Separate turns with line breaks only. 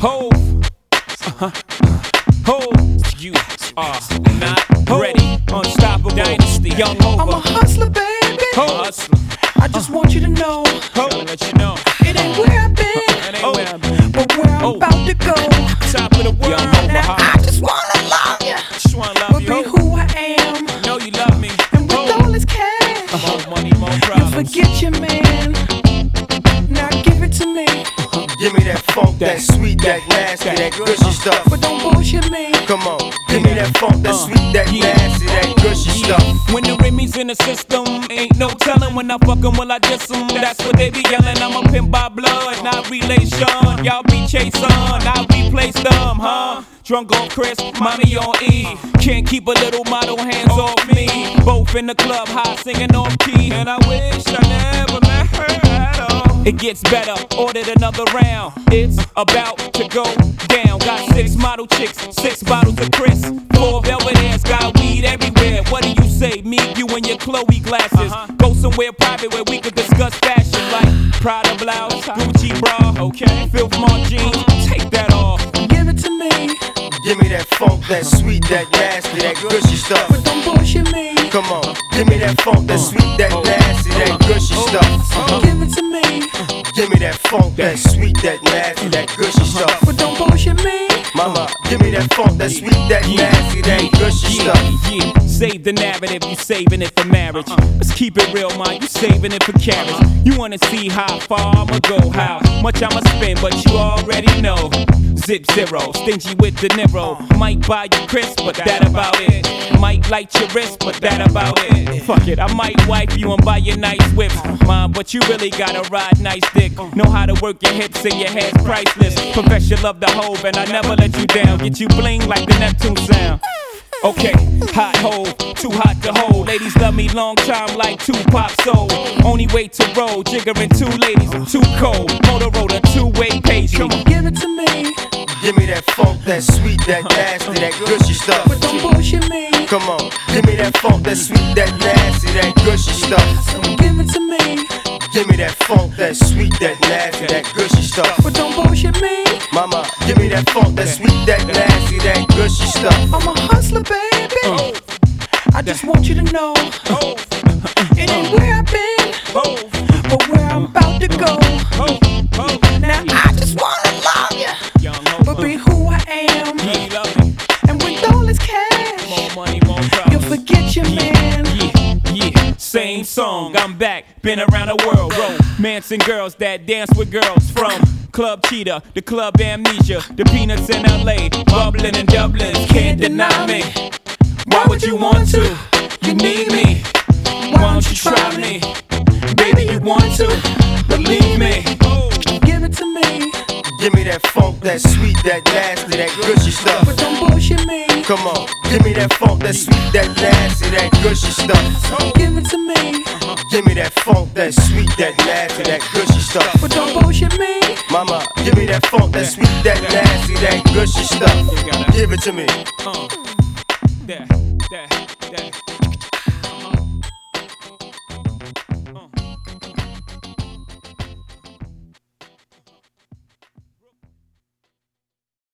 Hov. Uh-huh. Hov. You are not ready. Unstoppable. Dynasty. Young
I'm a hustler, baby.
Hov. Hustler.
I just want you to know
Hov. Let you know.
it ain't where I've been,
That ain't where I've been.
but where I'm
Oh.
about to go.
Top of the world. Young Hova.
Now I just wanna love you,
Just wanna love
but
you.
be
Hov.
who I am.
Know you love me.
And with
Hov.
all this cash,
More money, more problems.
you forget your man. Now give it to me,
Give me that funk, that sweet, that nasty, that gushy stuff.
but don't bullshit me.
Come on, give me that funk, that sweet, that
yeah.
nasty, that gushy stuff.
When the Remy's in the system, ain't no telling when I fuck 'em, will I diss 'em? That's what they be yelling. I'm a pimp by blood, not relation. Y'all be chasing, I replace them, huh? Drunk on Cris, mommy on E. Can't keep a little model hands off me. Both in the club, high singing off key. And I wish I never It gets better, ordered another round. It's about to go down. Got six model chicks, six bottles of Cris. Four Belvedere's, got weed everywhere. What do you say? Me, you, and your Chloe glasses. Uh-huh. Go somewhere private where we could discuss fashion like Prada blouse, uh-huh. Gucci bra, okay? Filth Mart jeans, take that off.
Give it to me,
Give me that funk, that sweet, that nasty, that gushy stuff.
but don't bullshit me.
Come on, give me that funk, that sweet, that oh. nasty, that gushy oh, stuff. Oh. Uh-huh.
Give it to me, uh-huh.
Give me that funk, that sweet, that nasty, that gushy uh-huh. stuff.
but don't bullshit me.
Mama, give me that funk, that sweet, that nasty, that gushy stuff.
Yeah, save the narrative, you saving it for marriage. Let's keep it real, man, you saving it for carriage. You wanna see how far I'ma go, how much I'ma spend, but you already know. Zip zero, stingy with the Niro. Might buy you Cris, but that about it. Might light your wrist, but that about it. Fuck it, I might wipe you and buy you nice whip. Mom, but you really gotta ride nice dick. Know how to work your hips and your head's priceless. Profess your love the Hov, and I never let you down. Get you bling like the Neptunes sound. Okay, hot hole, too hot to hold. Ladies love me long time like two Tupac soul. Only way to roll, jiggering two ladies, too cold. Motorola, two way page. Come on.
Give it to me,
Give me that funk, that sweet, that nasty, that gushy stuff.
but don't bullshit me.
Come on, give me that funk, that sweet, that nasty, that gushy stuff.
So Give it to me,
Give me that funk, that sweet, that nasty, that gushy stuff.
but don't bullshit me.
Mama, give me that funk, that sweet, that nasty, that gushy stuff.
I'm a hustler, baby. Mm. I just want you to know it ain't where I've been, but where I'm about to go.
Song. I'm back, been around the world. Manson girls that dance with girls from Club Cheetah, the Club Amnesia, the Peanuts in LA, bubbling in Dublin. Can't deny me. Why would you want to? You need me. Why don't you try me? Baby, you want to?
Come on, give me that funk, that sweet, that nasty, that gushy stuff.
Give it to me,
Give me that funk, that sweet, that nasty, that gushy stuff.
but don't bullshit me.
Mama, give me that funk, that sweet, that nasty, that gushy stuff. Give it to me.
Uh, that, that, that.